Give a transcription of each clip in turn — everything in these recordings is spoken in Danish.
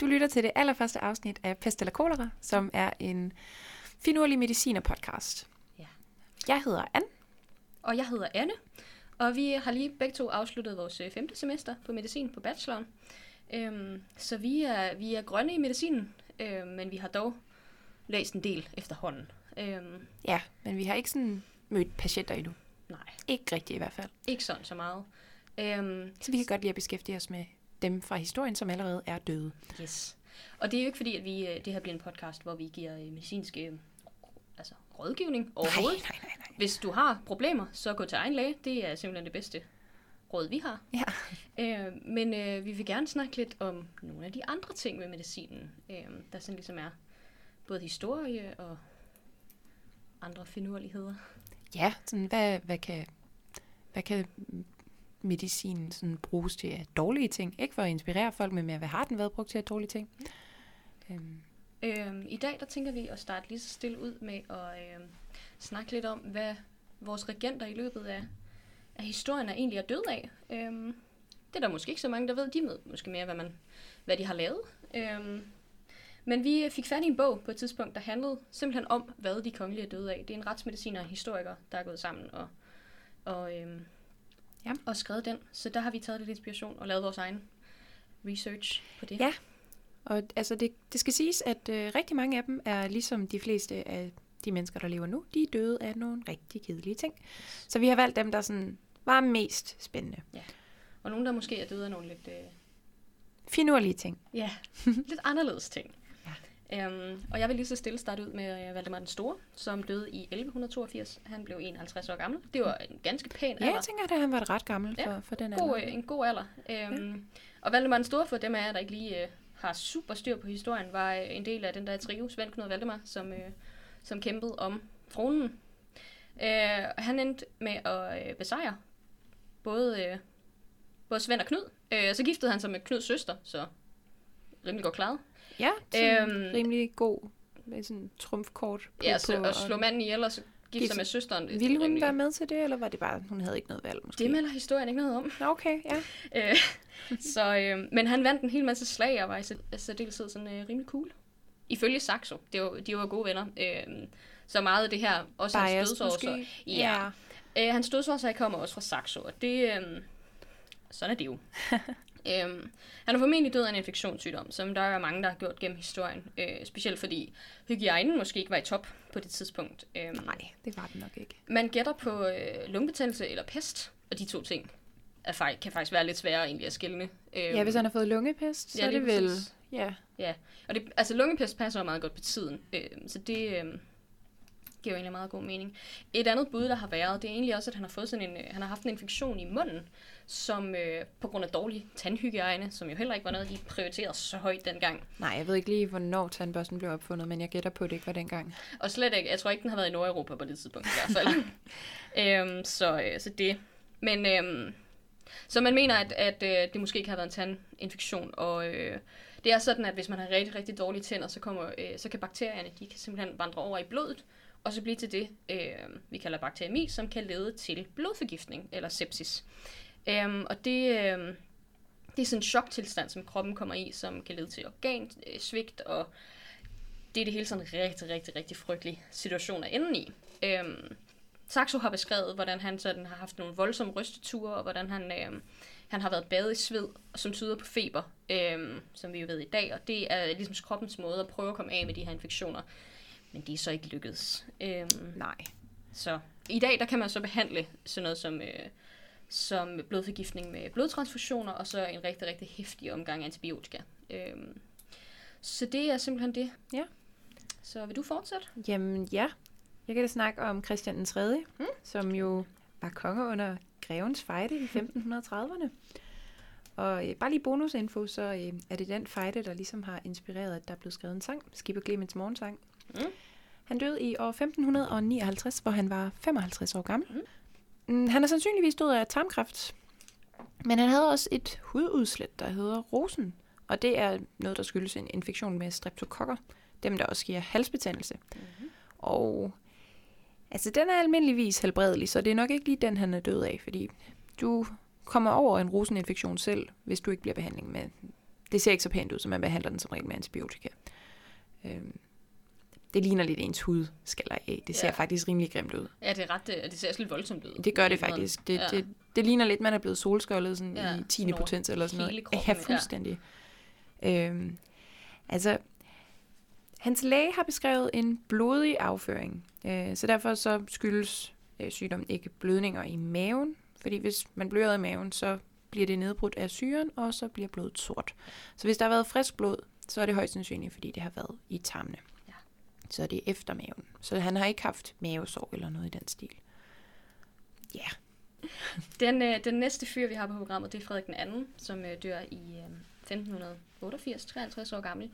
Du lytter til det allerførste afsnit af Pest eller Kolera, som er en finurlig mediciner-podcast. Ja. Jeg hedder Anne. Og jeg hedder Anne, og vi har lige begge to afsluttet vores øh, femte semester på medicin på bacheloren. Øhm, så vi er, vi er grønne i medicinen, øh, men vi har dog læst en del efterhånden. Øhm, Ja, men vi har ikke sådan mødt patienter endnu. nej, Ikke rigtigt i hvert fald. ikke sådan så meget. Øhm, Så vi kan godt lide at beskæftige os med dem fra historien, som allerede er døde. yes. Og det er jo ikke fordi, at vi, øh, det her bliver en podcast, hvor vi giver øh, medicinsk øh, altså, rådgivning overhovedet. Nej, nej, nej, nej. Hvis du har problemer, så gå til egen læge. Det er simpelthen det bedste råd, vi har. Ja. Øh, men øh, vi vil gerne snakke lidt om nogle af de andre ting ved medicinen, øh, der sådan ligesom er både historie og andre finurligheder. Ja, sådan, hvad, hvad, kan, hvad kan medicinen sådan bruges til at dårlige ting? Ikke for at inspirere folk, men mere, hvad har den været brugt til af dårlige ting? Øhm, Øhm, I dag der tænker vi at starte lige så stille ud med at øh, snakke lidt om, hvad vores regenter i løbet af, af historien er egentlig er død af. Øhm, det er der måske ikke så mange, der ved. De ved måske mere, hvad, man, hvad de har lavet. Øhm, men vi øh, fik fat i en bog på et tidspunkt, der handlede simpelthen om, hvad de kongelige er døde af. Det er en retsmediciner og historiker, der er gået sammen og, og, øhm, Ja. og skrevet den. Så der har vi taget lidt inspiration og lavet vores egen research på det. Ja. og altså det, det skal siges, at øh, rigtig mange af dem er ligesom de fleste af de mennesker, der lever nu, de er døde af nogle rigtig kedelige ting. Så vi har valgt dem, der sådan var mest spændende. Og nogen, der måske er døde af nogle lidt... Øh, Finurlige ting. Ja, lidt anderledes ting. Ja. Øhm, og jeg vil lige så stille starte ud med øh, Valdemar den Store, som døde i 1182. Han blev 51 år gammel. Det var en ganske pæn Ja, alder. jeg tænker, at han var ret gammel for, Ja, for den god, alder. øh, en god alder. Øhm, Og Valdemar den Store, for dem af jer, der ikke lige øh, har super styr på historien, var øh, en del af den der trio, Svend, Knud Valdemar, som, øh, som kæmpede om tronen. Og han endte med at øh, besejre både, øh, både Svend og Knud. Øh, så giftede han sig med Knuds søster, så rimelig godt klaret. Ja, sådan Øhm, rimelig god med sådan trumfkort på. Ja, så, på, og slå manden ihjel, og så gifte Gift- sig med søsteren. det Ville hun rimelig- være med til det, eller var det bare, hun havde ikke noget valg måske? Det melder historien ikke noget om. Okay, ja. Øh, så, øh, men han vandt en hel masse slag, og var i sær- særdeleshed sådan øh, rimelig cool. Ifølge Saxo. Det var, de var gode venner. Øh, så meget af det her, også hans Bias dødsårsager. måske. Ja. Øh, hans dødsårsager kommer også fra Saxo, og det, øh, sådan er det jo. øhm, han er formentlig død af en infektionssygdom, som der er mange, der har gjort gennem historien. Øh, specielt fordi hygiejnen måske ikke var i top på det tidspunkt. Øhm, Nej, det var det nok ikke. Man gætter på øh, lungebetændelse eller pest, og de to ting er, kan faktisk være lidt sværere egentlig at skille. Øhm, Ja, hvis han har fået lungepest, så ja, er det vel... Ja, Ja, og det, altså lungepest passer meget godt på tiden, øh, så det øh, giver jo egentlig meget god mening. Et andet bud, der har været, det er egentlig også, at han har, fået sådan en, øh, han har haft en infektion i munden, som øh, på grund af dårlig tandhygiejne, som jo heller ikke var noget, de prioriterede så højt dengang. nej, jeg ved ikke lige, hvornår tandbørsten blev opfundet, men jeg gætter på, at det ikke var dengang. Og slet ikke, jeg tror ikke, den har været i Nordeuropa på det tidspunkt i hvert fald. øhm, så, øh, så det. Men øhm, så man mener, at, at øh, det måske kan have været en tandinfektion, og øh, det er sådan, at hvis man har rigtig, rigtig dårlige tænder, så, kommer, øh, så kan bakterierne, de kan simpelthen vandre over i blodet, og så blive til det, øh, vi kalder bakteriemi, som kan lede til blodforgiftning eller sepsis. Øhm, og det, øh, det er sådan en choktilstand, som kroppen kommer i, som kan lede til organsvigt, øh, og det er det hele sådan en rigtig, rigtig, rigtig frygtelig situation at ende i. Øhm, Saxo har beskrevet, hvordan han sådan har haft nogle voldsomme rysteture, og hvordan han, øhm, han har været badet i sved, som tyder på feber, øhm, som vi jo ved i dag, og det er ligesom kroppens måde at prøve at komme af med de her infektioner. Men det er så ikke lykkedes. Øhm, Nej. så i dag, der kan man så behandle sådan noget som, øh, som blodforgiftning med blodtransfusioner, og så en rigtig, rigtig hæftig omgang antibiotika. Øhm, så det er simpelthen det. Ja. Så vil du fortsætte? Jamen ja, jeg kan da snakke om Christian den 3., Mm. som jo var konge under grevens fejde i 1530'erne. Og øh, bare lige bonusinfo, så øh, er det den fejde, der ligesom har inspireret, at der er blevet skrevet en sang, Skipper Clemens morgensang. Mm. Han døde i år 1559, hvor han var 55 år gammel. Mm. Mm, han er sandsynligvis død af tarmkræft, men han havde også et hududslæt, der hedder rosen. Og det er noget, der skyldes en infektion med streptokokker, dem der også giver halsbetændelse. Mm-hmm. Og altså, den er almindeligvis helbredelig, så det er nok ikke lige den, han er død af, fordi du kommer over en roseninfektion selv, hvis du ikke bliver behandling med det ser ikke så pænt ud, så man behandler den som regel med antibiotika. Øh, det ligner lidt ens hud, skaller af. Det ser Ja. ja. faktisk rimelig grimt ud. Ja, det er ret, øh, det ser også lidt voldsomt ud. Det gør det faktisk. Det, Ja. ja. det, det ligner lidt, man er blevet solskålet sådan Ja, ja, i 10. sådan over potens eller sådan hele noget. kroppen, ja, ja. fuldstændig. Øhm, altså, hans læge har beskrevet en blodig afføring. Øh, så derfor så skyldes øh, sygdommen ikke blødninger i maven. Fordi hvis man bløder i maven, så bliver det nedbrudt af syren, og så bliver blodet sort. Så hvis der har været frisk blod, så er det højst sandsynligt, fordi det har været i tarmene. Så er det efter maven. Så han har ikke haft mavesår eller noget i den stil. Ja. Yeah. Den, øh, den næste fyr, vi har på programmet, det er Frederik den anden, som øh, dør i øh, 1588, 53 år gammel.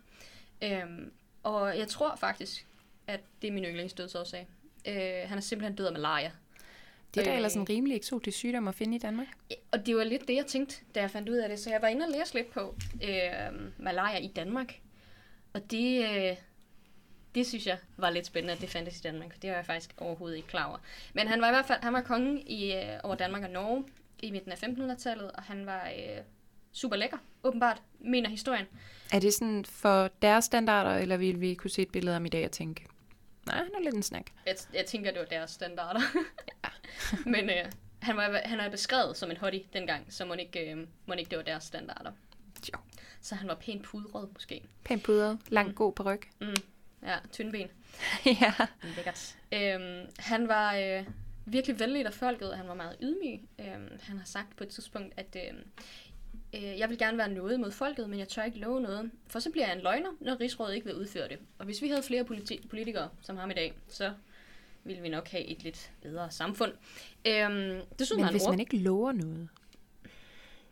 Øhm, og jeg tror faktisk, at det er min yndlingsdødsårsag. Øh, han er simpelthen død af malaria. Det er da Øh. ellers en rimelig eksotisk sygdom at finde i Danmark. Og det var lidt det, jeg tænkte, da jeg fandt ud af det. Så jeg var inde og læse lidt på øh, malaria i Danmark. Og det, øh, det synes jeg var lidt spændende, at det fandtes i Danmark. For det var jeg faktisk overhovedet ikke klar over. Men han var i hvert fald han var konge i, øh, over Danmark og Norge i midten af 1500-tallet. Og han var øh, super lækker, åbenbart, mener historien. Er det sådan for deres standarder, eller vil vi kunne se et billede af ham i dag og tænke, nej, han er lidt en snak. Jeg, jeg tænker, det var deres standarder. Men øh, han, var, han er beskrevet som en hottie dengang, så må ikke, øh, må ikke det var deres standarder. Jo. Så han var pænt pudret måske. Pænt pudret, lang god ryg. Mm. Ja, tynde ben. ja. Lækkert. Øhm, han var øh, virkelig venlig af folket, og han var meget ydmyg. Øhm, han har sagt på et tidspunkt, at øh, øh, jeg vil gerne være noget mod folket, men jeg tør ikke love noget, for så bliver jeg en løgner, når rigsrådet ikke vil udføre det. Og hvis vi havde flere politi- politikere som ham i dag, så ville vi nok have et lidt bedre samfund. Øhm, desuden Men har han hvis ord- man ikke lover noget.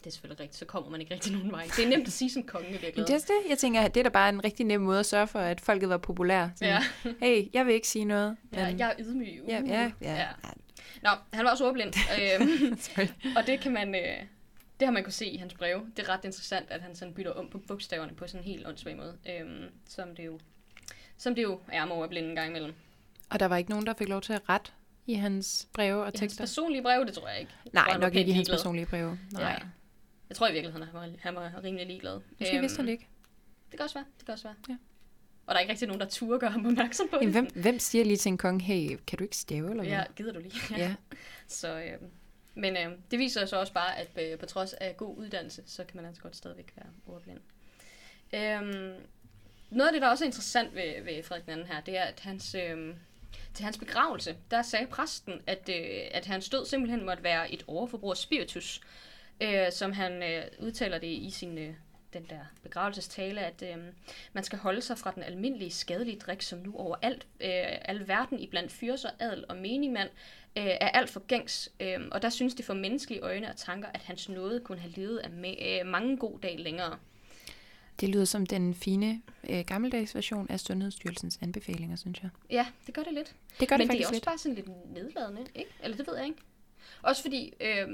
Det er selvfølgelig rigtigt, så kommer man ikke rigtig nogen vej. Det er nemt at sige som konge i Men virkeligheden. det er det, jeg tænker, at det er da bare en rigtig nem måde at sørge for, at folket var populær. Sådan, Ja. Hey, jeg vil ikke sige noget. Ja, men- jeg er ydmyg. ja, Uh. ja, ja. ja. ja. Nå, han var også ordblind. øhm. Og det kan man, øh, det har man kunne se i hans breve. Det er ret interessant, at han sådan bytter om på bogstaverne på sådan en helt åndssvag måde. Øhm, som det jo som det jo er med ordblinde en gang imellem. Og der var ikke nogen, der fik lov til at rette i hans breve og I hans tekster? personlige breve, det tror jeg ikke. Jeg Nej, nok ikke i hans personlige breve. Nej. Ja. Jeg tror i virkeligheden, han var, han var rimelig ligeglad. Måske vidste han det ikke. Det kan også være. Det kan også være. Ja. Og der er ikke rigtig nogen, der turde gøre ham opmærksom på Jamen, det. hvem, hvem siger lige til en konge, hey, kan du ikke stave eller hvad? Ja, gider du lige? ja. Så, øh, men øh, det viser så også bare, at øh, på trods af god uddannelse, så kan man altså godt stadigvæk være ordblind. Øhm, noget af det, der også er interessant ved, ved Frederik II her, det er, at hans, øh, til hans begravelse, der sagde præsten, at, øh, at hans død simpelthen måtte være et overforbrug af spiritus, øh, som han øh, udtaler det i sin øh, den der begravelsestale, at øh, man skal holde sig fra den almindelige skadelige drik, som nu overalt, øh, al verden i blandt fyrser, adel og menigmand, øh, er alt for gængs. Øh, og der synes det for menneskelige øjne og tanker, at hans nåde kunne have levet af me- øh, mange gode dage længere. Det lyder som den fine øh, gammeldags version af Sundhedsstyrelsens anbefalinger, synes jeg. Ja, det gør det lidt. Det gør Men det det er også lidt. bare sådan lidt nedladende, ikke? Eller det ved jeg ikke. Også fordi, øh,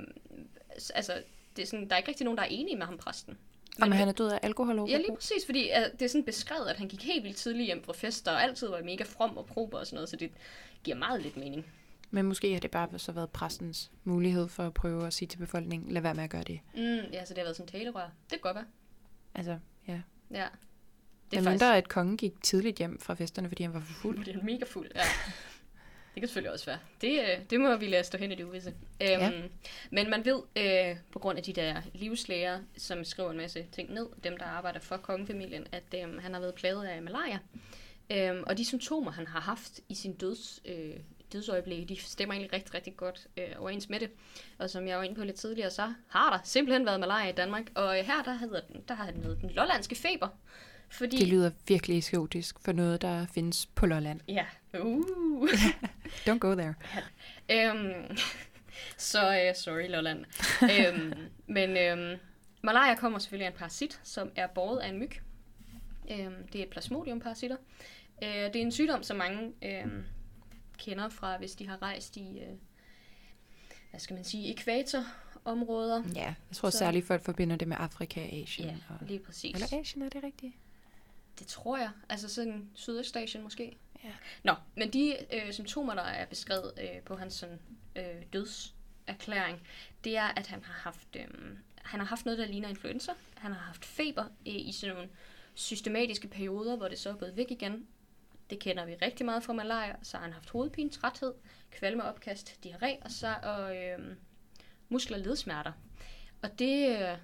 altså, det er sådan, der er ikke rigtig nogen, der er enige med ham, præsten. Om han er død af alkohol Ja, lige præcis, fordi uh, det er sådan beskrevet, at han gik helt vildt tidligt hjem fra fester, og altid var mega from og prober og sådan noget, så det giver meget lidt mening. Men måske har det bare så været præstens mulighed for at prøve at sige til befolkningen, lad være med at gøre det. Mm, ja, så det har været sådan talerør. Det kan godt være. Altså, ja. Ja. Det er mindre, at kongen gik tidligt hjem fra festerne, fordi han var for fuld. Det er mega fuld, ja. Det kan selvfølgelig også være. Det, øh, det må vi lade stå hen i det uvisse. Øhm, Ja. Men man ved, øh, på grund af de der livslæger, som skriver en masse ting ned, dem der arbejder for kongefamilien, at øh, han har været plaget af malaria. Øhm, og de symptomer, han har haft i sin døds, øh, dødsøjeblik, de stemmer egentlig rigtig, rigtig godt øh, overens med det. Og som jeg var inde på lidt tidligere, så har der simpelthen været malaria i Danmark. Og øh, her, der, hedder den, der har den heddet den lollandske feber. Fordi, Det lyder virkelig eksotisk for noget, der findes på Lolland. Ja. Uh. Don't go there. Øhm, så øh, sorry, Lolland. øhm, men øhm, malaria kommer selvfølgelig af en parasit, som er båret af en myg. Øhm, det er plasmodium-parasitter. Øh, det er en sygdom, som mange øhm, kender fra, hvis de har rejst i, øh, hvad skal man sige, ekvatorområder. Ja, jeg tror Så- særligt folk forbinder det med Afrika og Asien. Ja, og... lige præcis. Eller Asien, er det rigtigt? Det tror jeg. Altså sådan Sydøstasien måske. Ja. Nå, men de øh, symptomer, der er beskrevet øh, på hans sådan, øh, dødserklæring, det er, at han har haft, øh, han har haft noget, der ligner influenza. Han har haft feber i, i sådan nogle systematiske perioder, hvor det så er gået væk igen. Det kender vi rigtig meget fra malaria. Så har han haft hovedpine, træthed, kvalme, opkast, diarré og, så, og øh, muskler og ledsmerter. Og det, øh,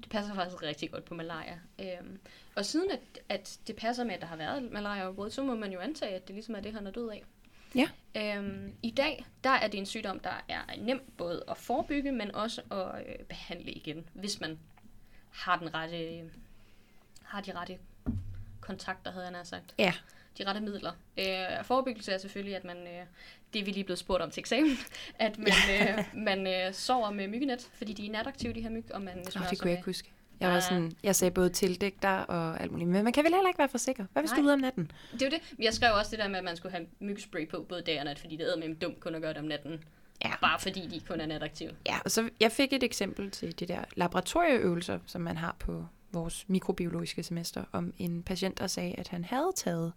det passer faktisk rigtig godt på malaria. Øhm, og siden at, at det passer med, at der har været malaria så må man jo antage, at det ligesom er det, han er død af. Ja. Øhm, I dag, der er det en sygdom, der er nem både at forebygge, men også at øh, behandle igen, hvis man har den rette, har de rette kontakter, havde jeg nær sagt. Ja. De rette midler. Øh, forebyggelse er selvfølgelig, at man, øh, det er vi lige blevet spurgt om til eksamen, at man, øh, man øh, sover med myggenet, fordi de er nataktive, de her myg, og man oh, det kunne jeg ikke huske. Jeg, var sådan, jeg sagde både tildæk og alt muligt, men man kan vel heller ikke være for sikker. Hvad hvis Nej. du er ude om natten? Det er jo det. Jeg skrev også det der med, at man skulle have myggespray på både dag og nat, fordi det er med dumt kun at gøre det om natten. Ja. Bare fordi de kun er nataktive. Ja, og så jeg fik et eksempel til de der laboratorieøvelser, som man har på vores mikrobiologiske semester, om en patient, der sagde, at han havde taget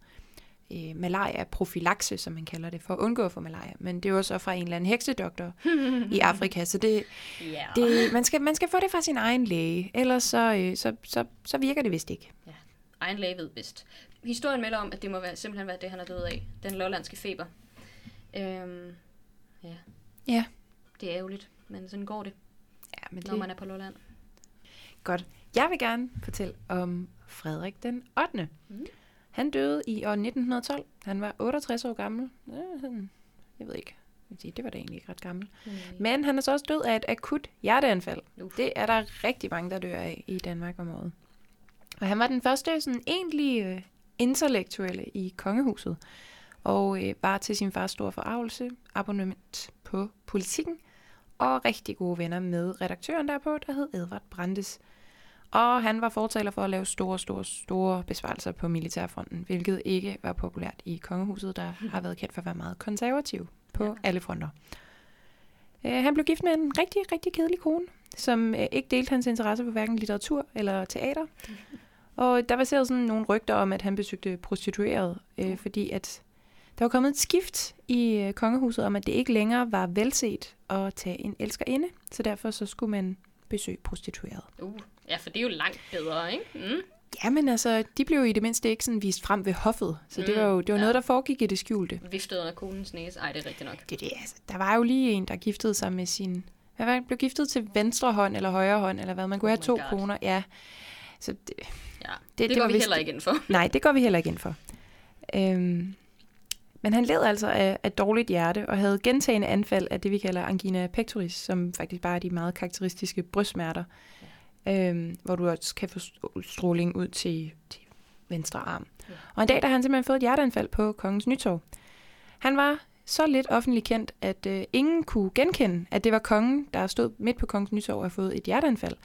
øh, malaria-profilakse, som man kalder det, for at undgå at få malaria. Men det er jo så fra en eller anden heksedoktor i Afrika, så det, yeah. det, man, skal, man skal få det fra sin egen læge, ellers så, øh, så, så, så virker det vist ikke. Ja, egen læge ved vist. Historien melder om, at det må være, simpelthen være det, han er død af. Den lollandske feber. Øhm, ja. Ja. Det er ærgerligt, men sådan går det, ja, men når det... man er på Lolland. Godt. Jeg vil gerne fortælle om Frederik den 8. Mm. Han døde i år 1912. Han var 68 år gammel. Jeg ved ikke. Det var da egentlig ikke ret gammel. Mm. Men han er så også død af et akut hjerteanfald. Uf. Det er der rigtig mange, der dør af i Danmark om året. Og han var den første sådan egentlige øh, intellektuelle i kongehuset. Og øh, var til sin fars store forarvelse abonnement på politikken. Og rigtig gode venner med redaktøren derpå, der hed Edvard Brandes. Og han var fortaler for at lave store, store, store besvarelser på militærfronten, hvilket ikke var populært i kongehuset, der har været kendt for at være meget konservativ på ja. alle fronter. Uh, han blev gift med en rigtig, rigtig kedelig kone, som uh, ikke delte hans interesse for hverken litteratur eller teater. Og der var sådan nogle rygter om, at han besøgte prostitueret, uh, fordi at der var kommet et skift i uh, kongehuset om, at det ikke længere var velset at tage en elskerinde, så derfor så skulle man besøge prostitueret. Uh. Ja, for det er jo langt bedre, ikke? Mm. Ja, men altså, de blev jo i det mindste ikke sådan vist frem ved hoffet. Så mm. det var jo det var ja. noget, der foregik i det skjulte. Viftede under konens næse. Ej, det er rigtigt nok. Det, det, altså, der var jo lige en, der giftede sig med sin... Hvad var Blev giftet til venstre hånd eller højre hånd, eller hvad? Man kunne oh have to God. koner. Ja. Så det, ja, det, det, det går vi vist, heller ikke ind for. Nej, det går vi heller ikke ind for. Øhm, men han led altså af, af dårligt hjerte og havde gentagende anfald af det, vi kalder angina pectoris, som faktisk bare er de meget karakteristiske brystsmerter øh, hvor du også kan få stråling ud til, til venstre arm. Ja. Og en dag, der har han simpelthen fået et hjerteanfald på Kongens Nytorv. Han var så lidt offentligt kendt, at øh, ingen kunne genkende, at det var kongen, der stod midt på Kongens Nytorv og havde fået et hjerteanfald.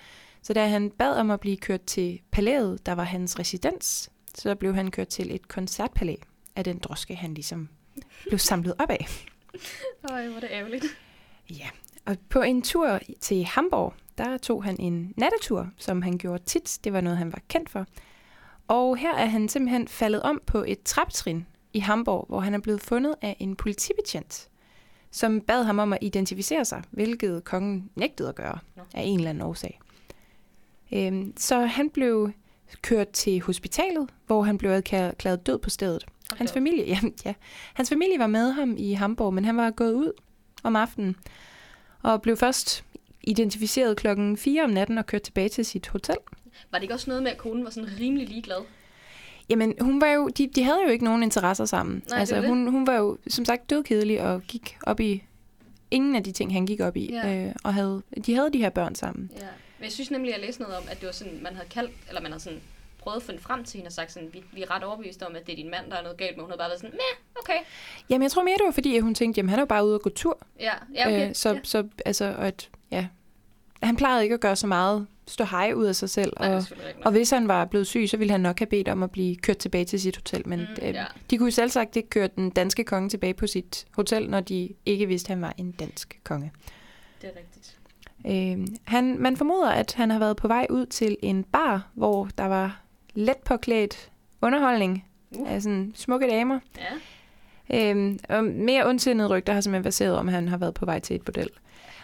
Så da han bad om at blive kørt til palæet, der var hans residens, så blev han kørt til et koncertpalæ af den droske, han ligesom blev samlet op af. Ej, hvor det ærgerligt. Ja, og på en tur til Hamburg, der tog han en nattetur, som han gjorde tit. Det var noget, han var kendt for. Og her er han simpelthen faldet om på et traptrin i Hamburg, hvor han er blevet fundet af en politibetjent, som bad ham om at identificere sig, hvilket kongen nægtede at gøre af en eller anden årsag. Øhm, så han blev kørt til hospitalet, hvor han blev erklæret død på stedet. Okay. Hans familie, ja, ja, hans familie var med ham i Hamburg, men han var gået ud om aftenen og blev først identificeret klokken 4 om natten og kørt tilbage til sit hotel. Var det ikke også noget med, at konen var sådan rimelig ligeglad? Jamen, hun var jo, de, de havde jo ikke nogen interesser sammen. Nej, altså, det hun, hun var jo som sagt dødkedelig og gik op i ingen af de ting, han gik op i. Ja. Øh, og havde, de havde de her børn sammen. Ja. Men jeg synes nemlig, at jeg læste noget om, at det var sådan, man havde kaldt, eller man havde sådan prøvet at finde frem til hende og sagt sådan, vi, vi er ret overbeviste om, at det er din mand, der er noget galt med. Hun havde bare været sådan, meh, okay. Jamen, jeg tror mere, det var fordi, at hun tænkte, jamen han er jo bare ude og gå tur. Ja, ja okay. Øh, så, ja. så, altså, at, ja, han plejede ikke at gøre så meget stå hej ud af sig selv. Nej, og, og hvis han var blevet syg, så ville han nok have bedt om at blive kørt tilbage til sit hotel. Men mm, øh, ja. de kunne selv sagt ikke køre den danske konge tilbage på sit hotel, når de ikke vidste, at han var en dansk konge. Det er rigtigt. Øh, han, man formoder, at han har været på vej ud til en bar, hvor der var let påklædt underholdning uh. af sådan smukke damer. Ja. Øh, og mere ondsindede rygter har simpelthen baseret om, at han har været på vej til et bordel.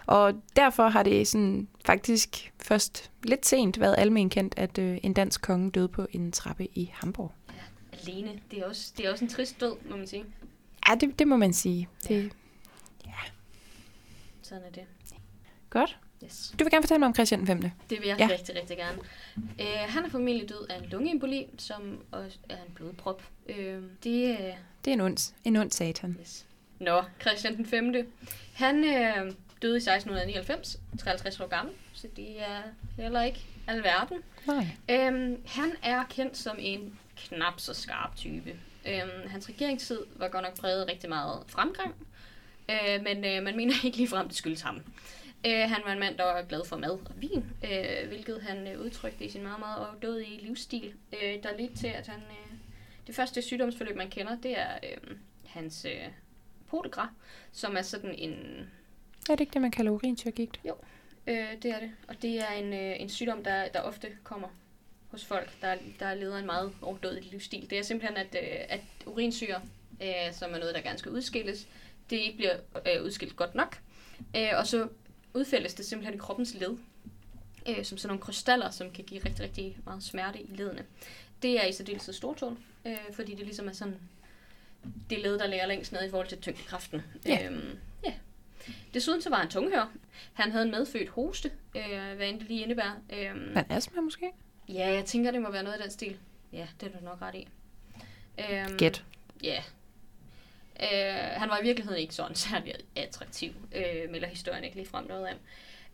Og derfor har det sådan faktisk først lidt sent været almen kendt, at øh, en dansk konge døde på en trappe i Hamburg. Alene. Det er også, det er også en trist død, må man sige. Ja, det, det må man sige. Det, Sådan er det. godt. Yes. Du vil gerne fortælle mig om Christian 5. Det vil jeg Ja. ja. rigtig, rigtig gerne. Øh, han er formentlig død af en lungeemboli, som også er en blodprop. Øh, det er... Det er en ond, en ond satan. Yes. Nå, Christian den 5. Han øh, døde i 1699, 53 år gammel, så det er heller ikke alverden. Nej. Øhm, han er kendt som en knap så skarp type. Øhm, hans regeringstid var godt nok præget rigtig meget fremgang, øh, men øh, man mener ikke ligefrem, det skyldes ham. Øh, han var en mand, der var glad for mad og vin, øh, hvilket han øh, udtrykte i sin meget, meget overdådige livsstil, øh, der ledte til, at han... Øh, det første sygdomsforløb, man kender, det er øh, hans øh, potegra, som er sådan en Er det ikke det, man kalder urintyrgigt? Øh, det er det. Og det er en, øh, en sygdom, der, der ofte kommer hos folk, der, der leder en meget overdådig livsstil. Det er simpelthen, at, øh, at urinsyre, øh, som er noget, der gerne skal udskilles, det ikke bliver øh, udskilt godt nok. Øh, og så udfældes det simpelthen i kroppens led, øh, som sådan nogle krystaller, som kan give rigtig, rigtig meget smerte i ledene. Det er i særdeleshed stortåen, øh, fordi det ligesom er sådan det led, der ligger længst ned i forhold til tyngdekraften. Ja. Øhm. Desuden så var han tunghør. Han havde en medfødt hoste, øh, hvad end det lige indebærer. Øhm, Men astma måske? ja, jeg tænker, det må være noget af den stil. Ja, det er du nok ret i. Øhm, Gæt. Ja. Øh, han var i virkeligheden ikke sådan særlig attraktiv, øh, melder historien ikke lige frem noget af.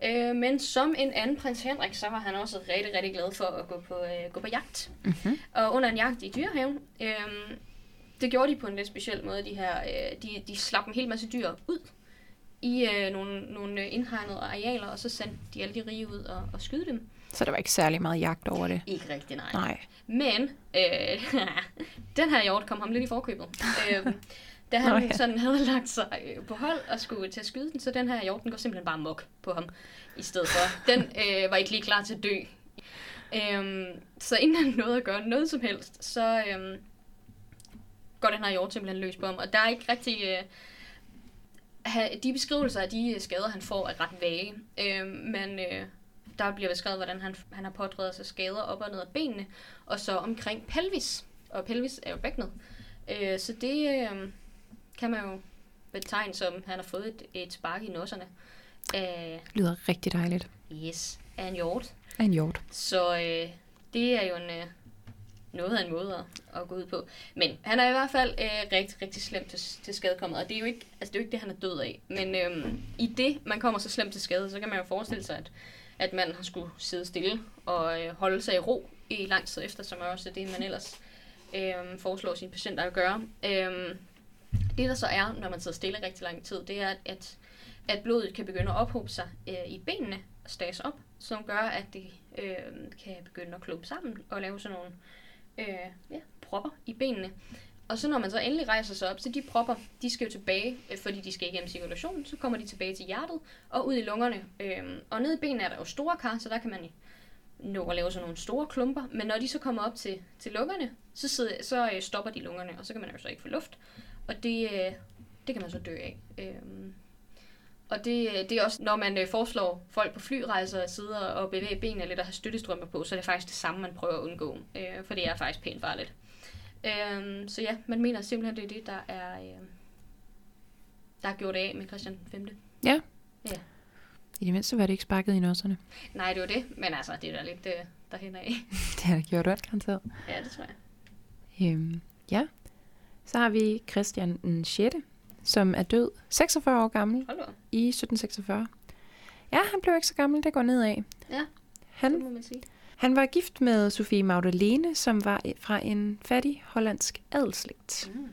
Øh, men som en anden prins Henrik, så var han også rigtig, rigtig glad for at gå på, øh, gå på jagt. Mm-hmm. Og under en jagt i dyrehaven, øh, det gjorde de på en lidt speciel måde. De her, øh, de, de slap en hel masse dyr ud i øh, nogle, nogle øh, indhegnede arealer, og så sendte de alle de rige ud og, og skyde dem. Så der var ikke særlig meget jagt over det. Ikke rigtig, nej. Nej. Men øh, den her hjort kom ham lidt i forkøbet. øh, da han ja. sådan havde lagt sig øh, på hold og skulle til at skyde den, så den her hjort, den går simpelthen bare mok på ham i stedet for. Den øh, var ikke lige klar til at dø. Øhm, så inden han nåede at gøre noget som helst, så øhm, går den her hjort simpelthen løs på ham. Og der er ikke rigtig... Øh, de beskrivelser af de skader, han får, er ret vage. Øh, men øh, der bliver beskrevet, hvordan han, han har pådrevet sig skader op og ned af benene, og så omkring pelvis. Og pelvis er jo bækkenet. Øh, så det øh, kan man jo betegne som, at han har fået et, et spark i nosserne af, Lyder rigtig dejligt. yes, af en hjort. Af en hjort. Så øh, det er jo en, øh, noget af en måde at, at gå ud på. Men han er i hvert fald øh, rigtig, rigtig slemt til, til skadekommet, og det er, jo ikke, altså, det er jo ikke det, han er død af. Men øh, i det, man kommer så slemt til skade, så kan man jo forestille sig, at, at man har skulle sidde stille og øh, holde sig i ro i lang tid efter, som er også det, man ellers øh, foreslår sine patienter at gøre. Øh, det, der så er, når man sidder stille rigtig lang tid, det er, at, at blodet kan begynde at ophobe sig øh, i benene og stages op, som gør, at det øh, kan begynde at klumpe sammen og lave sådan nogle øh, ja, propper i benene. Og så når man så endelig rejser sig op, så de propper, de skal jo tilbage, øh, fordi de skal igennem cirkulationen, så kommer de tilbage til hjertet og ud i lungerne. Øh, og nede i benene er der jo store kar, så der kan man nå at lave sådan nogle store klumper. Men når de så kommer op til, til lungerne, så, sidder, så øh, stopper de lungerne, og så kan man jo så ikke få luft. Og det, øh, det kan man så dø af. Øhm, og det, det er også, når man øh, foreslår folk på flyrejser at sidde og bevæge benene lidt og have støttestrømper på, så er det faktisk det samme, man prøver at undgå. Øh, for det er faktisk pænt farligt. Øhm, så ja, man mener simpelthen, det er det, der er, øh, der er gjort af med Christian 5. I det mindste var det ikke sparket i nosserne. Nej, det var det, men altså, det er da lidt øh, derhen af. Det har gjort ondt, garanteret. ja, det tror jeg. Øhm, ja. Så har vi Christian den 6., som er død 46 år gammel op. i 1746. Ja, han blev ikke så gammel, det går nedad. Ja, det Han, må man sige. han var gift med Sofie Magdalene, som var fra en fattig hollandsk adelslægt. Mm.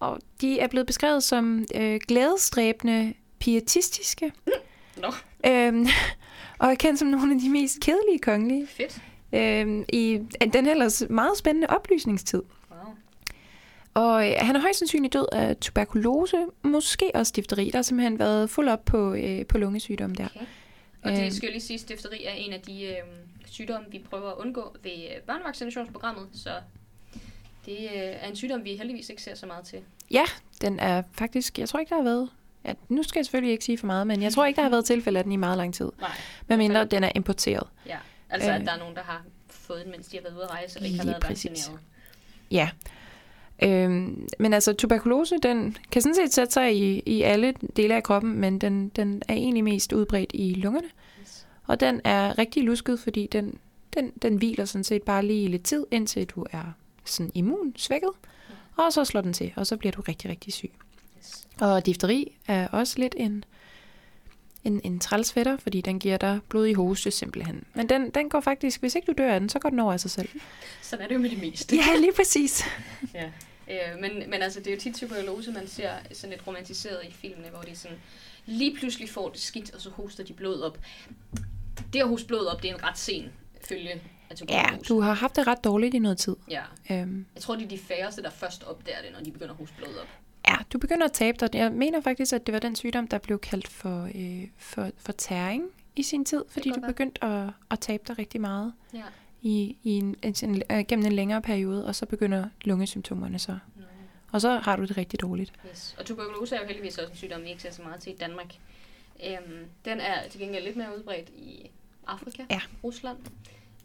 Og de er blevet beskrevet som øh, glædestræbende, pietistiske, Nå, øhm, og er kendt som nogle af de mest kedelige kongelige fedt. øhm, i den ellers meget spændende oplysningstid. Og øh, han er højst sandsynligt død af tuberkulose, måske også difteri. Der har simpelthen været fuld op på, øh, på lungesygdom der. Okay. Og Øhm. det skal jo lige sige, at difteri er en af de øh, sygdomme, vi prøver at undgå ved øh, børnevaccinationsprogrammet, så det øh, er en sygdom, vi heldigvis ikke ser så meget til. Ja, den er faktisk, jeg tror ikke, der har været at nu skal jeg selvfølgelig ikke sige for meget, men jeg tror ikke, der har været tilfælde af den i meget lang tid. Nej. Medmindre den er importeret. Ja. Altså, at Øh. der er nogen, der har fået den, mens de har været ude at rejse, og ikke har været præcis. vaccineret. Ja. Øhm, men altså, tuberkulose, den kan sådan set sætte sig i, i alle dele af kroppen, men den, den er egentlig mest udbredt i lungerne. Yes. Og den er rigtig lusket, fordi den, den, den hviler sådan set bare lige i lidt tid, indtil du er sådan immunsvækket. Og så slår den til, og så bliver du rigtig, rigtig syg. Yes. Og difteri er også lidt en, en, en trælsfætter, fordi den giver dig blodig hoste simpelthen. Men den, den går faktisk, hvis ikke du dør af den, så går den over af sig selv. Sådan er det jo med det meste. Ja, lige præcis. Ja. Øh, men, men altså, det er jo tit tuberkulose, man ser sådan lidt romantiseret i filmene, hvor de sådan lige pludselig får det skidt, og så hoster de blod op. Det at hoste blod op, det er en ret sen følge af Ja, tuberkulose. du har haft det ret dårligt i noget tid. ja. Øhm, Jeg tror, det er de færreste, der først opdager det, når de begynder at hoste blod op. ja, du begynder at tabe dig. Jeg mener faktisk, at det var den sygdom, der blev kaldt for, øh, for, for tæring i sin tid, fordi du begyndte at, at tabe dig rigtig meget Ja. I, i en, en, øh, gennem en længere periode, og så begynder lungesymptomerne så. Og så har du det rigtig dårligt. Yes. Og tuberkulose er jo heldigvis også en sygdom, vi ikke ser så meget til i Danmark. Øhm, den er til gengæld lidt mere udbredt i Afrika, Ja. Rusland,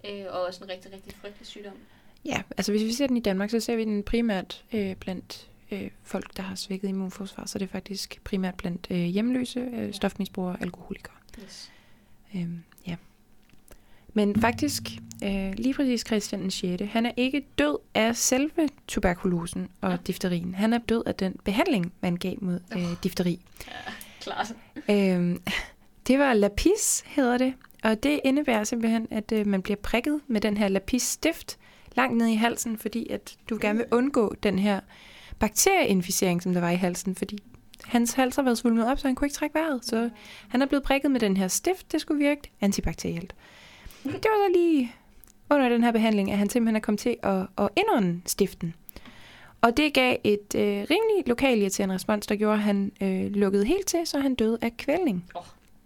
øh, og også en rigtig, rigtig frygtelig sygdom. Ja, altså hvis vi ser den i Danmark, så ser vi den primært øh, blandt øh, folk, der har svækket immunforsvar. Så det er faktisk primært blandt øh, hjemløse, øh, stofmisbrugere og alkoholikere. Yes. Øhm. Men faktisk, øh, lige præcis Christian den 6., han er ikke død af selve tuberkulosen og Ja. difterien. Han er død af den behandling, man gav mod øh, difteri. Ja, klart. Øhm, det var lapis, hedder det. Og det indebærer simpelthen, at øh, man bliver prikket med den her lapis-stift langt ned i halsen, fordi at du gerne vil undgå den her bakterieinficering, som der var i halsen, fordi hans hals har været svulmet op, så han kunne ikke trække vejret. Så han er blevet prikket med den her stift, det skulle virke antibakterielt. Det var så lige under den her behandling, at han simpelthen er kommet til at, at indånde stiften. Og det gav et øh, rimelig lokal en respons, der gjorde, at han øh, lukkede helt til, så han døde af kvælning.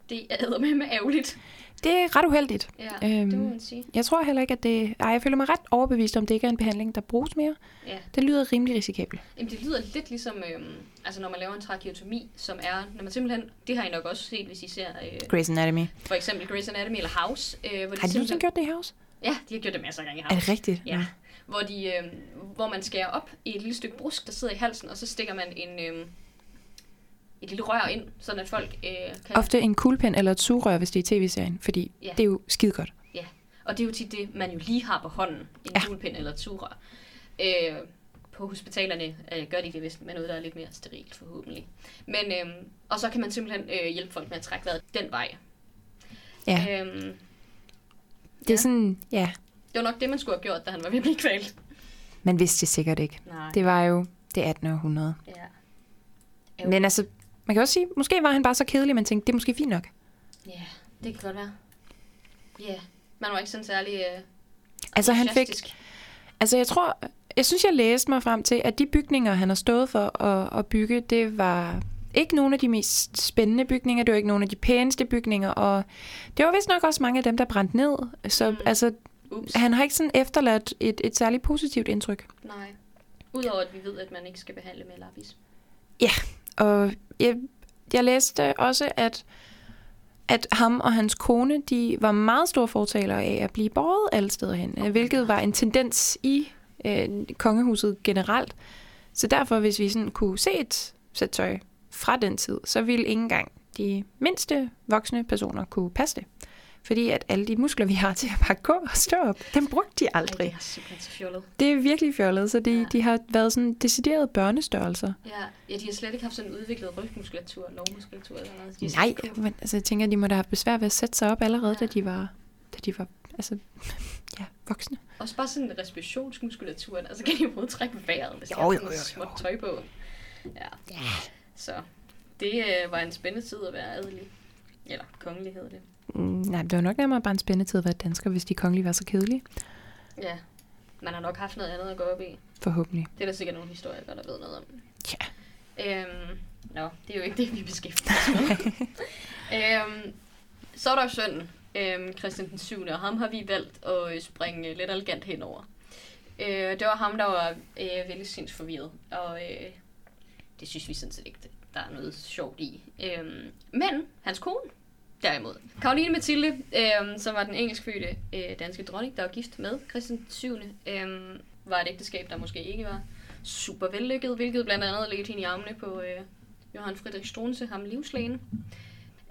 Det er med med ærgerligt. Det er ret uheldigt. Ja, Øhm, det må man sige. Jeg tror heller ikke, at det... Ej, jeg føler mig ret overbevist om, det ikke er en behandling, der bruges mere. Ja. Det lyder rimelig risikabel. Jamen, det lyder lidt ligesom, øhm, altså når man laver en tracheotomi, som er, når man simpelthen, det har I nok også set, hvis I ser øh, Grey's Anatomy. for eksempel Grey's Anatomy eller House. Øh, hvor de Har de simpelthen- nogensinde gjort det i House? Ja, de har gjort det masser af gange i Er House. det rigtigt? Ja, hvor, de, øh, hvor man skærer op i et lille stykke brusk, der sidder i halsen, og så stikker man en, øh, et lille rør ind, sådan at folk øh, kan... Ofte en kuglepen eller et sugerør, hvis det er i tv-serien, fordi Ja. det er jo skide godt. Og det er jo tit det, man jo lige har på hånden, en Ja. ja. kuglepen eller et sugerør. Øh, på hospitalerne øh, gør de det vist med noget, der er lidt mere sterilt forhåbentlig. Men, øh, og så kan man simpelthen øh, hjælpe folk med at trække vejret den vej. Ja, Øh, det ja. er sådan... Ja, det var nok det, man skulle have gjort, da han var ved at blive kvalt. man vidste det sikkert ikke. Nej. Det var jo det 18. århundrede. Ja. Jo. Men altså, man kan også sige, måske var han bare så kedelig, man tænkte, det er måske fint nok. Ja, det kan godt være. Ja, man var ikke sådan særlig øh, Altså, han fik. Altså, jeg tror, jeg synes, jeg læste mig frem til, at de bygninger, han har stået for at, at bygge, det var ikke nogle af de mest spændende bygninger, det var ikke nogle af de pæneste bygninger, og det var vist nok også mange af dem, der brændte ned. Så Mm. altså, Ups. han har ikke sådan efterladt et, et særligt positivt indtryk. Nej. Udover at vi ved, at man ikke skal behandle med lapis. Og jeg, jeg læste også, at, at ham og hans kone, de var meget store fortalere af at blive båret alle steder hen, okay. hvilket var en tendens i øh, kongehuset generelt. Så derfor, hvis vi sådan kunne se et sæt tøj fra den tid, så ville ikke engang de mindste voksne personer kunne passe det. Fordi at alle de muskler, vi har til at bare gå og stå op, dem brugte de Ej, aldrig. det er simpelthen så fjollet. Det er virkelig fjollet, så de, Ja. de har været sådan deciderede børnestørrelser. Ja, ja, de har slet ikke haft sådan en udviklet rygmuskulatur, lovmuskulatur eller noget. De Nej, sådan men altså, jeg tænker, de må da have besvær ved at sætte sig op allerede, Ja. da de var, da de var altså, ja, voksne. Også bare sådan respirationsmuskulaturen, altså kan de jo både trække vejret, hvis de Jo, jo, jo, jo. småt tøj på. Ja. ja. Så det øh, var en spændende tid at være adelig. Eller kongelig hedder det. Mm, nej, det var nok nærmere bare en spændende tid at være dansker, hvis de kongelige var så kedelige. Ja, man har nok haft noget andet at gå op i. Forhåbentlig. Det er der sikkert nogle historier, der ved noget om. Ja. Øhm, nå, det er jo ikke det, vi beskæftiger os med. øhm, så er der sønnen, øhm, Christian den 7. Og ham har vi valgt at øh, springe lidt elegant henover. Øh, det var ham, der var øh, vældig sindsforvirret. Og øh, det synes vi sådan set ikke, der der er noget sjovt i. Øhm, men hans kone, derimod, Karoline Mathilde, øhm, som var den engelskfødte øh, danske dronning, der var gift med Christian 7. Øhm, var et ægteskab, der måske ikke var super vellykket, hvilket blandt andet ledte hende i armene på øh, Johan Friedrich Struense, ham livslægen.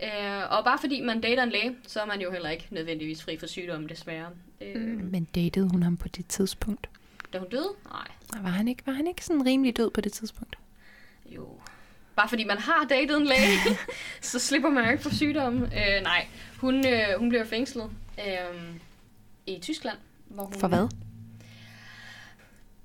Øh, og bare fordi man dater en læge, så er man jo heller ikke nødvendigvis fri for sygdom, desværre. Øh, Mm. Men datede hun ham på det tidspunkt? Da hun døde? Nej. Var han ikke, var han ikke sådan rimelig død på det tidspunkt? Jo. Bare fordi man har datet en læge, så slipper man jo ikke for sygdom. Øh, nej, hun, øh, hun blev fængslet øh, i Tyskland. Hvor hun, For hvad?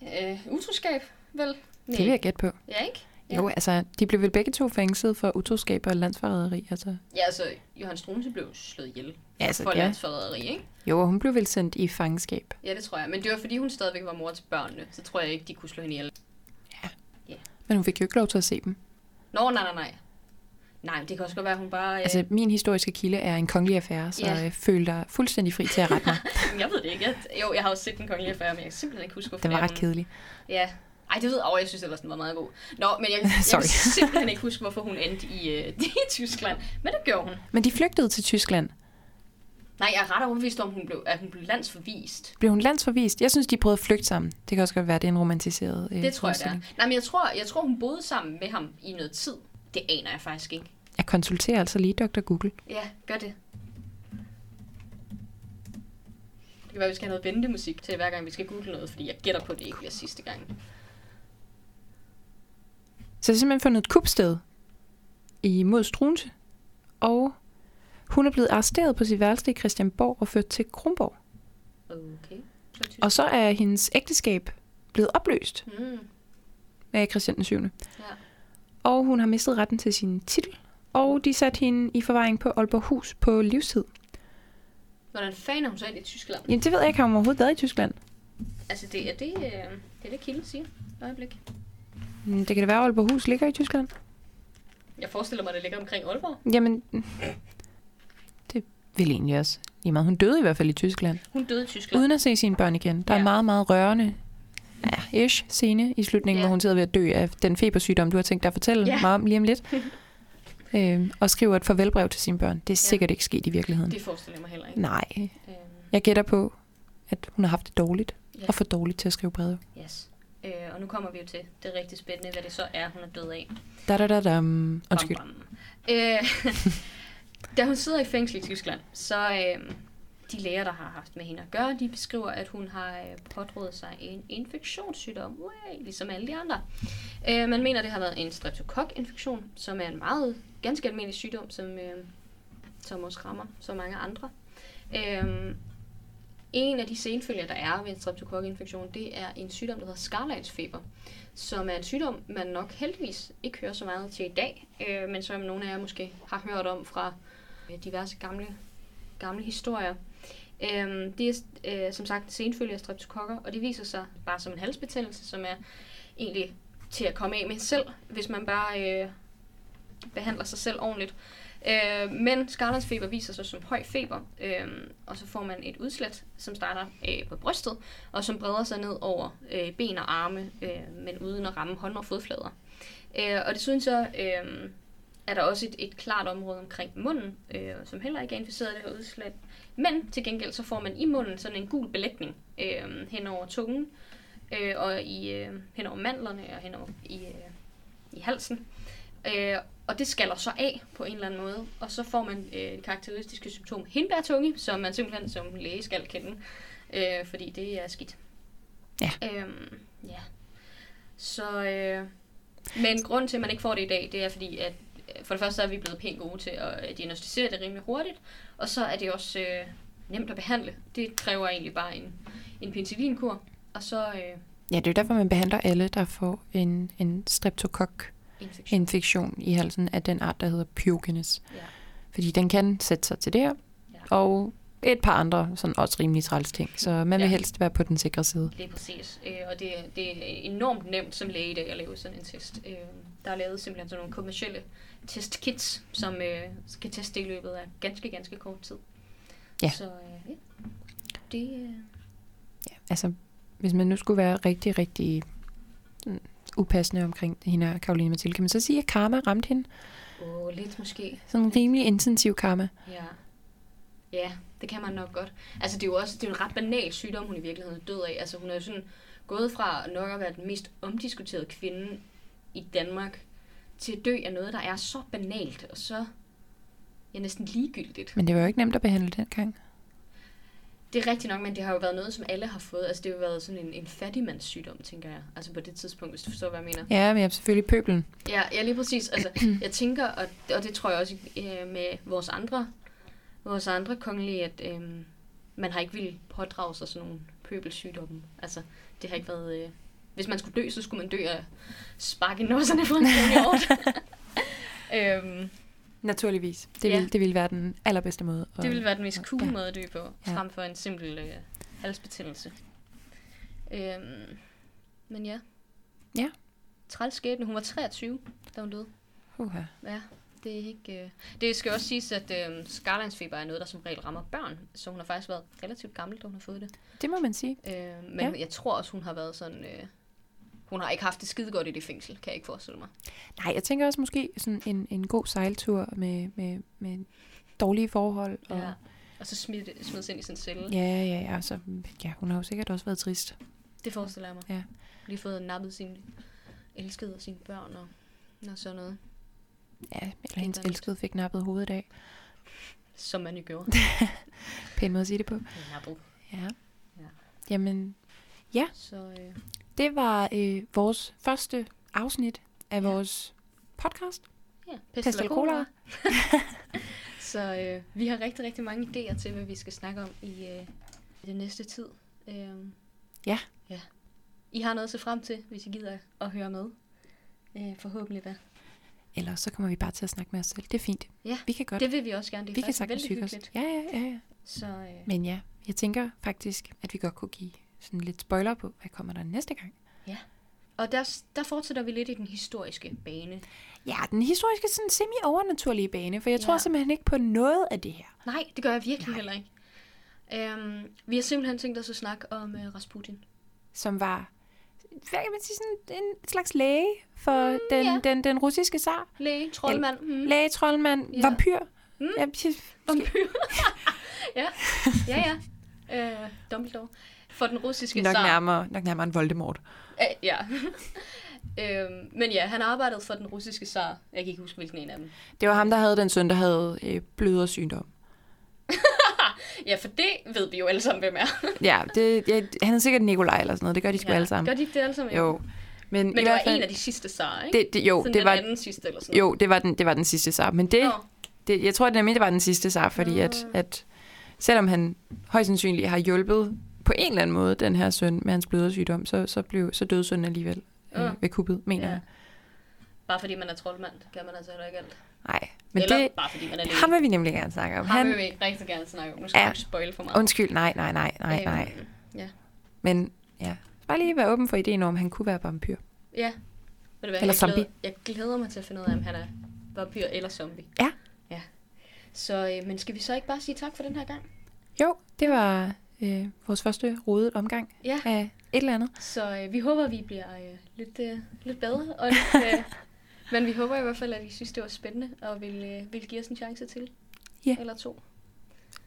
Øh, utroskab, vel? Det vil jeg gætte på. Ja, ikke? Ja. Jo, altså, de blev vel begge to fængslet for utroskab og landsforræderi. Altså. Ja, altså, Johan Struense blev slået ihjel Ja, altså, for ja. landsforræderi, ikke? Jo, og hun blev vel sendt i fangenskab. Ja, det tror jeg. Men det var fordi, hun stadigvæk var mor til børnene. Så tror jeg ikke, de kunne slå hende ihjel. Men hun fik jo ikke lov til at se dem. Nå, nej, nej, nej. Nej, det kan også godt være, at hun bare... Øh, Altså, min historiske kilde er en kongelig affære, så Ja. jeg føler dig fuldstændig fri til at rette mig. jeg ved det ikke. Jeg, jo, jeg har også set den kongelige affære, men jeg kan simpelthen ikke huske, hvorfor Den var det er, ret hun- kedelig. Ja. Ej, det ved jeg. Oh, jeg synes ellers, den var meget god. Nå, men jeg, jeg kan simpelthen ikke huske, hvorfor hun endte i, øh, i Tyskland. Men det gjorde hun. Men de flygtede til Tyskland. Nej, jeg er ret overbevist om, hun blev, at hun blev landsforvist. Blev hun landsforvist? Jeg synes, de prøvede at flygte sammen. Det kan også godt være, det er en romantiseret øh, Det tror jeg, det er. Nej, men jeg tror, jeg tror, hun boede sammen med ham i noget tid. Det aner jeg faktisk ikke. Jeg konsulterer altså lige Dr. Google. Ja, gør det. Det kan være, at vi skal have noget ventemusik til hver gang, vi skal google noget, fordi jeg gætter på, at det ikke bliver sidste gang. Så det er simpelthen fundet et kupsted i mod Struense. Og hun er blevet arresteret på sit værelse i Christianborg og ført til Kronborg. Okay. Så. Og så er hendes ægteskab blevet opløst Mm, med Christian den 7. ja. Og hun har mistet retten til sin titel. Og de satte hende i forvaring på Aalborghus på livstid. Hvordan fanden er hun så i Tyskland? Jamen, det ved jeg ikke, har hun overhovedet været i Tyskland. Altså, det er det, øh, det, er det Kilde siger. Øjeblik. Mm, Det kan da være, at Aalborghus ligger i Tyskland. Jeg forestiller mig, at det ligger omkring Aalborg. Jamen, vil egentlig også. Lige meget. Hun døde i hvert fald i Tyskland. Hun døde i Tyskland. Uden at se sine børn igen. Der er Ja. en meget, meget rørende ja, ish scene i slutningen, Ja. hvor hun sidder ved at dø af den febersygdom, du har tænkt dig at fortælle Ja. mig om lige om lidt. øhm, og skriver et farvelbrev til sine børn. Det er Ja. sikkert ikke sket i virkeligheden. Det forestiller jeg mig heller ikke. Nej. Øhm, Jeg gætter på, at hun har haft det dårligt. Ja. Og for dårligt til at skrive breve. yes. Øh, og nu kommer vi jo til det rigtig spændende, hvad det så er, hun er død af. Da da da dam. Undskyld. Bam, bam. Øh, da hun sidder i fængsel i Tyskland, så øh, de læger, der har haft med hende at gøre, de beskriver, at hun har øh, sig en infektionssygdom, Uæh, ligesom alle de andre. Øh, man mener, det har været en streptokok-infektion, som er en meget ganske almindelig sygdom, som, øh, som også rammer så mange andre. Øh, en af de senfølger, der er ved en streptokok-infektion, det er en sygdom, der hedder skarlatsfeber, som er en sygdom, man nok heldigvis ikke hører så meget til i dag, øh, men som nogle af jer måske har hørt om fra Øh, diverse gamle, gamle historier. Øhm, det er øh, som sagt senfølge af streptokokker, og det viser sig bare som en halsbetændelse, som er egentlig til at komme af med selv, hvis man bare øh, behandler sig selv ordentligt. Øh, men skarlandsfeber viser sig som høj feber, øh, og så får man et udslæt, som starter øh, på brystet, og som breder sig ned over øh, ben og arme, øh, men uden at ramme hånd- og fodflader. Øh, og desuden så øh, er der også et, et klart område omkring munden, øh, som heller ikke er inficeret af det her udslæt. Men til gengæld så får man i munden sådan en gul belægning øh, hen over tungen, øh, og i, øh, hen over mandlerne og hen over i, øh, i halsen. Øh, og det skaller så af på en eller anden måde, og så får man øh, det karakteristiske symptom hindbærtunge, som man simpelthen som læge skal kende, øh, fordi det er skidt. Ja. Øhm, ja. Så, øh, men grunden til, at man ikke får det i dag, det er fordi, at for det første er vi blevet pænt gode til at øh, diagnostisere det rimelig hurtigt, og så er det også øh, nemt at behandle. Det kræver egentlig bare en, en penicillinkur, og så øh, Ja, det er derfor, man behandler alle, der får en, en streptokok-infektion infektion. i halsen af den art, der hedder Pyogenes. Ja. Fordi den kan sætte sig til det her, Ja. og et par andre sådan også rimelig træls ting. Så man vil Ja. helst være på den sikre side. Det er præcis. Øh, og det, det er enormt nemt som læge i dag at lave sådan en test. Øh, der er lavet simpelthen sådan nogle kommersielle testkits, som øh, skal teste i løbet af ganske, ganske kort tid. Ja. Så øh, ja. Det, øh, Ja, altså, hvis man nu skulle være rigtig, rigtig mm, upassende omkring hende og Karoline Mathilde. Kan man så sige, at karma ramte hende? Åh, oh, lidt måske. Sådan en rimelig intensiv karma. Ja. Ja, det kan man nok godt. Altså, det er jo også det er jo en ret banal sygdom, hun i virkeligheden er død af. Altså, hun er jo sådan gået fra nok at være den mest omdiskuterede kvinde i Danmark, til at dø af noget, der er så banalt, og så ja, næsten ligegyldigt. Men det var jo ikke nemt at behandle dengang. Det er rigtigt nok, men det har jo været noget, som alle har fået. Altså, det har jo været sådan en, en fattigmandssygdom, tænker jeg. Altså på det tidspunkt, hvis du forstår, hvad jeg mener. Ja, men jeg er selvfølgelig pøbelen. Ja, ja lige præcis. Altså, jeg tænker, og, og det tror jeg også øh, med vores andre, vores andre kongelige, at øh, man har ikke ville pådrage sig sådan nogle pøbelsygdomme. Altså, det har ikke været... Øh, hvis man skulle dø, så skulle man dø af spark i nosserne for en øhm, Naturligvis. Det, Ja. ville, det ville være den allerbedste måde. det ville være den mest cool Ja. måde at dø på, Ja. frem for en simpel øh, halsbetændelse. Øhm, men ja. Ja. Træls skæbne. Hun var 23, da hun døde. Uha. Ja, det er ikke... Øh... Det skal også siges, at øh, skarlandsfeber er noget, der som regel rammer børn. Så hun har faktisk været relativt gammel, da hun har fået det. Det må man sige. Øh, men ja. jeg tror også, hun har været sådan... Øh... Hun har ikke haft det skide godt i det fængsel, kan jeg ikke forestille mig. Nej, jeg tænker også måske sådan en, en god sejltur med, med, med dårlige forhold. Og, Ja. Og så smidt, smidt ind i sin celle. ja, ja, ja, altså, ja, hun har jo sikkert også været trist. Det forestiller jeg mig. Ja. Lige fået nappet sine elskede og sine børn og, og sådan noget. Ja, eller hendes dejligt. elskede fik nappet hovedet af. Som man jo gjorde. Pæn måde at sige det på. nappet. Ja. Ja. Jamen, Så øh, det var øh, vores første afsnit af Ja. vores podcast. ja, Pest pest eller eller kolera. kolera. så øh, vi har rigtig, rigtig mange idéer til, hvad vi skal snakke om i, øh, den næste tid. Øh, Ja. ja. I har noget at se frem til, hvis I gider at høre med. Øh, forhåbentlig da. Ellers så kommer vi bare til at snakke med os selv. Det er fint. Ja, Vi kan godt. Det vil vi også gerne. Det er vi kan sagtens hygge os. Ja, ja, ja, ja. Så øh, Men ja, jeg tænker faktisk, at vi godt kunne give sådan lidt spoiler på, hvad kommer der næste gang. Og der, der fortsætter vi lidt i den historiske bane. Ja, den historiske sådan semi-overnaturlige bane, for jeg tror Ja. simpelthen ikke på noget af det her. Nej, det gør jeg virkelig Nej. heller ikke. Um, vi har simpelthen tænkt os at snakke om uh, Rasputin. Som var, hvad kan man sige, sådan en slags læge for mm, den, ja. den, den russiske zar. Læge, troldmand. Mm. Læge, troldmand, Ja. vampyr. Mm. Ja, Vampyr. ja, ja, ja. Uh, Dumbledore. For den russiske nok zar. nærmere, nok nærmere en Voldemort. Uh, ja. øhm, men ja, han arbejdede for den russiske zar. Jeg kan ikke huske, hvilken en af dem. Det var ham, der havde den søn, der havde øh, blødersygdom. Ja, for det ved vi jo alle sammen, hvem er. Ja, det, ja, han er sikkert Nikolaj eller sådan noget. Det gør de sgu ja. alle sammen. Gør de ikke det alle sammen? Jo. Men, Men det var fald, en af de sidste zar, ikke? det, det, jo, Sådan det var, anden sidste eller sådan noget. jo, det var den, det var den sidste zar. Men det, Nå. det, jeg tror nemlig, det var den sidste zar, fordi at, Nå. at selvom han højst sandsynligt har hjulpet på en eller anden måde den her søn med hans blødersygdom, så, så, blev, så døde sønnen alligevel øh, Ja. ved kuppet, mener Ja. jeg. Bare fordi man er troldmand, kan man altså heller ikke alt. Nej, men Eller det, bare fordi man er læge. ham vil vi nemlig gerne snakke om. Ham vil vi rigtig gerne snakke om. Nu skal Ja. jeg ikke spoil for meget. Undskyld, nej, nej, nej, nej, nej. Øhm, ja. Men ja, bare lige være åben for ideen om, at han kunne være vampyr. ja. Ved du hvad, Eller jeg zombie. Glæder, jeg glæder mig til at finde ud af, om han er vampyr eller zombie. Ja. Ja. Så, øh, men skal vi så ikke bare sige tak for den her gang? Jo, det var øh, vores første rodet omgang Ja. af et eller andet. Så øh, vi håber, vi bliver øh, lidt, øh, lidt bedre. Og lidt, øh, men vi håber i hvert fald, at I synes, det var spændende, og vil, øh, vil give os en chance til. Ja. Eller to.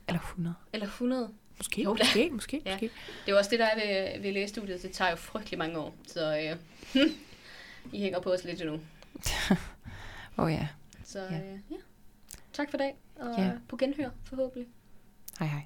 Eller 100. Eller 100. Måske, Jo måske, måske, Ja. måske. Det er også det, der er ved, ved lægestudiet. Det tager jo frygtelig mange år. Så øh, I hænger på os lidt endnu. Åh oh, ja. Så Ja. Øh, ja. Tak for dag, og ja. på genhør forhåbentlig. Hej hej.